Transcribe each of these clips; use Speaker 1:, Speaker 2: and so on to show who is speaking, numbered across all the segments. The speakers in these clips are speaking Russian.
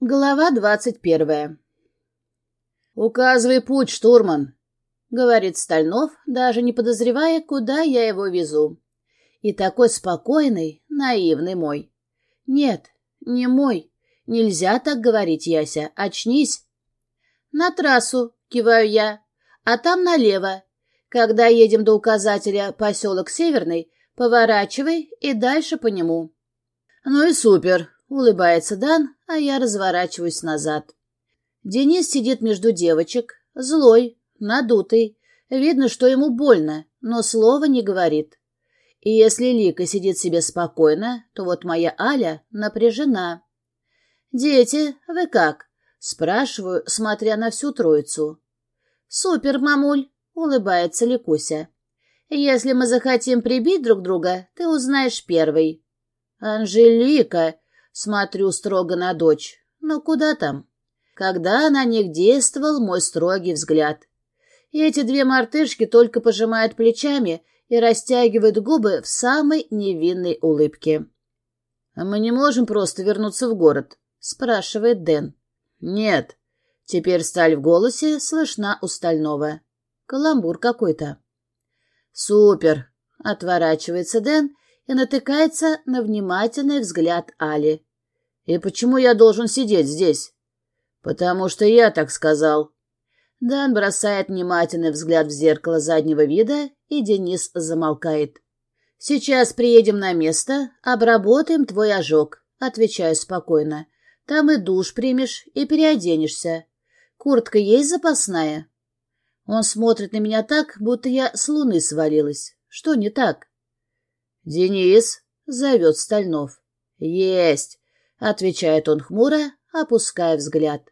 Speaker 1: Глава двадцать первая. «Указывай путь, штурман», — говорит Стальнов, даже не подозревая, куда я его везу. И такой спокойный, наивный мой. «Нет, не мой. Нельзя так говорить, Яся. Очнись». «На трассу», — киваю я, — «а там налево. Когда едем до указателя поселок Северный, поворачивай и дальше по нему». «Ну и супер», Улыбается Дан, а я разворачиваюсь назад. Денис сидит между девочек, злой, надутый. Видно, что ему больно, но слова не говорит. И если Лика сидит себе спокойно, то вот моя Аля напряжена. «Дети, вы как?» — спрашиваю, смотря на всю троицу. «Супер, мамуль!» — улыбается Ликуся. «Если мы захотим прибить друг друга, ты узнаешь первый». «Анжелика!» Смотрю строго на дочь. Но куда там? Когда на них действовал мой строгий взгляд. И эти две мартышки только пожимают плечами и растягивают губы в самой невинной улыбке. «А мы не можем просто вернуться в город?» — спрашивает Дэн. «Нет». Теперь сталь в голосе слышна у Стального. Каламбур какой-то. «Супер!» — отворачивается Дэн и натыкается на внимательный взгляд Али. «И почему я должен сидеть здесь?» «Потому что я так сказал». Дан бросает внимательный взгляд в зеркало заднего вида, и Денис замолкает. «Сейчас приедем на место, обработаем твой ожог», — отвечаю спокойно. «Там и душ примешь, и переоденешься. Куртка есть запасная?» Он смотрит на меня так, будто я с луны свалилась. Что не так? «Денис», — зовет Стальнов. «Есть», — отвечает он хмуро, опуская взгляд.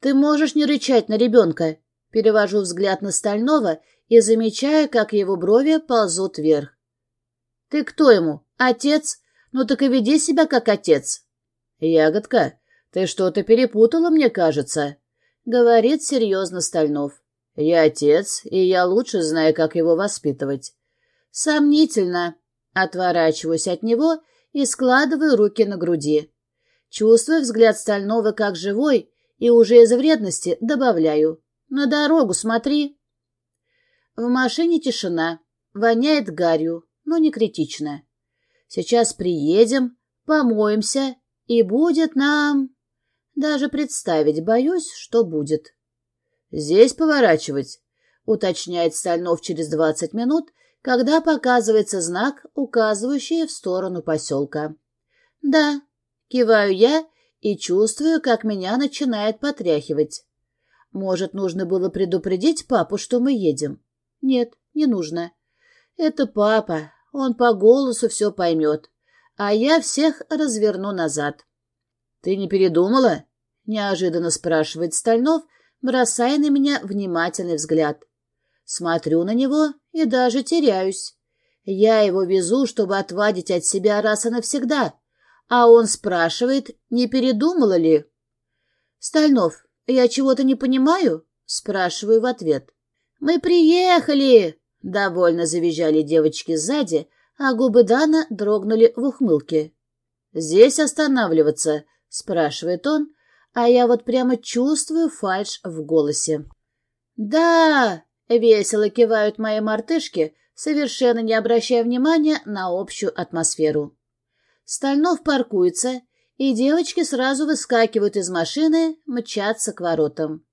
Speaker 1: «Ты можешь не рычать на ребенка?» Перевожу взгляд на Стального и замечаю, как его брови ползут вверх. «Ты кто ему? Отец? Ну так и веди себя как отец». «Ягодка, ты что-то перепутала, мне кажется», — говорит серьезно Стальнов. «Я отец, и я лучше знаю, как его воспитывать». «Сомнительно». Отворачиваюсь от него и складываю руки на груди. Чувствую взгляд Стального как живой, и уже из вредности добавляю. «На дорогу смотри!» В машине тишина, воняет гарью, но не критично. Сейчас приедем, помоемся, и будет нам... Даже представить боюсь, что будет. «Здесь поворачивать», — уточняет Стальнов через двадцать минут, когда показывается знак, указывающий в сторону поселка. «Да», — киваю я и чувствую, как меня начинает потряхивать. «Может, нужно было предупредить папу, что мы едем?» «Нет, не нужно. Это папа, он по голосу все поймет, а я всех разверну назад». «Ты не передумала?» — неожиданно спрашивает Стальнов, бросая на меня внимательный взгляд. Смотрю на него и даже теряюсь. Я его везу, чтобы отвадить от себя раз и навсегда, а он спрашивает, не передумала ли. «Стальнов, я чего-то не понимаю?» — спрашиваю в ответ. «Мы приехали!» — довольно завизжали девочки сзади, а губы Дана дрогнули в ухмылке. «Здесь останавливаться?» — спрашивает он, а я вот прямо чувствую фальшь в голосе. «Да!» Весело кивают мои мартышки, совершенно не обращая внимания на общую атмосферу. Стальнов паркуется, и девочки сразу выскакивают из машины, мчатся к воротам.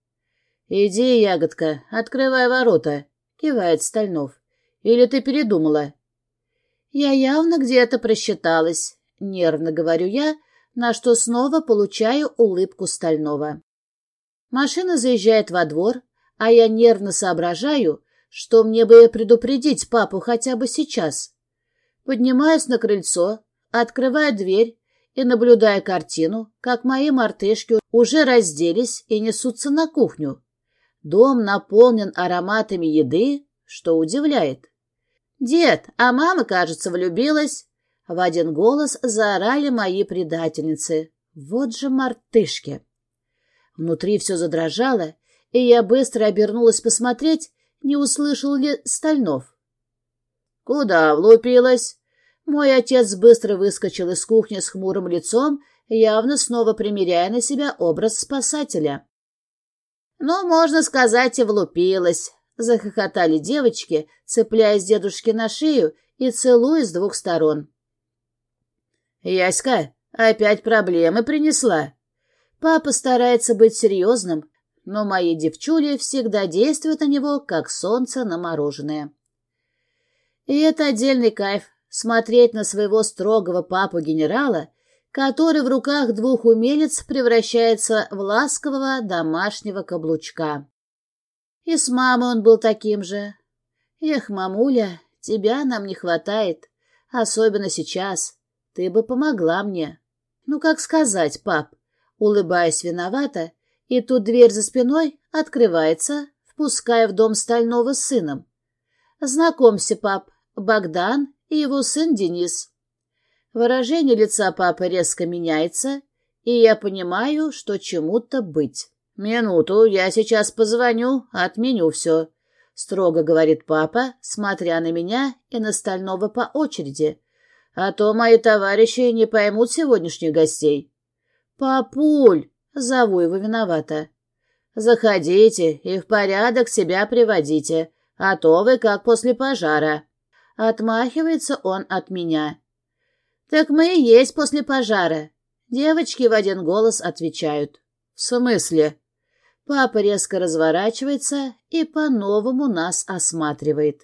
Speaker 1: «Иди, ягодка, открывай ворота», — кивает Стальнов. «Или ты передумала?» «Я явно где-то просчиталась», — нервно говорю я, на что снова получаю улыбку Стального. Машина заезжает во двор, а я нервно соображаю, что мне бы предупредить папу хотя бы сейчас. Поднимаюсь на крыльцо, открываю дверь и наблюдаю картину, как мои мартышки уже разделись и несутся на кухню. Дом наполнен ароматами еды, что удивляет. «Дед, а мама, кажется, влюбилась!» В один голос заорали мои предательницы. Вот же мартышки! Внутри все задрожало, и я быстро обернулась посмотреть, не услышал ли Стальнов. «Куда влупилась?» Мой отец быстро выскочил из кухни с хмурым лицом, явно снова примеряя на себя образ спасателя. «Ну, можно сказать, и влупилась», — захохотали девочки, цепляясь дедушке на шею и целуя с двух сторон. «Яська, опять проблемы принесла?» Папа старается быть серьезным, но мои девчули всегда действуют на него, как солнце на мороженое. И это отдельный кайф — смотреть на своего строгого папу-генерала, который в руках двух умелец превращается в ласкового домашнего каблучка. И с мамой он был таким же. Эх, мамуля, тебя нам не хватает, особенно сейчас. Ты бы помогла мне. Ну, как сказать, пап, улыбаясь виновата, и тут дверь за спиной открывается, впуская в дом Стального с сыном. Знакомься, пап, Богдан и его сын Денис. Выражение лица папы резко меняется, и я понимаю, что чему-то быть. «Минуту, я сейчас позвоню, отменю все», — строго говорит папа, смотря на меня и на Стального по очереди. «А то мои товарищи не поймут сегодняшних гостей». «Папуль!» — зову его виновата. «Заходите и в порядок себя приводите, а то вы как после пожара». Отмахивается он от меня. «Так мы и есть после пожара». Девочки в один голос отвечают. «В смысле?» Папа резко разворачивается и по-новому нас осматривает.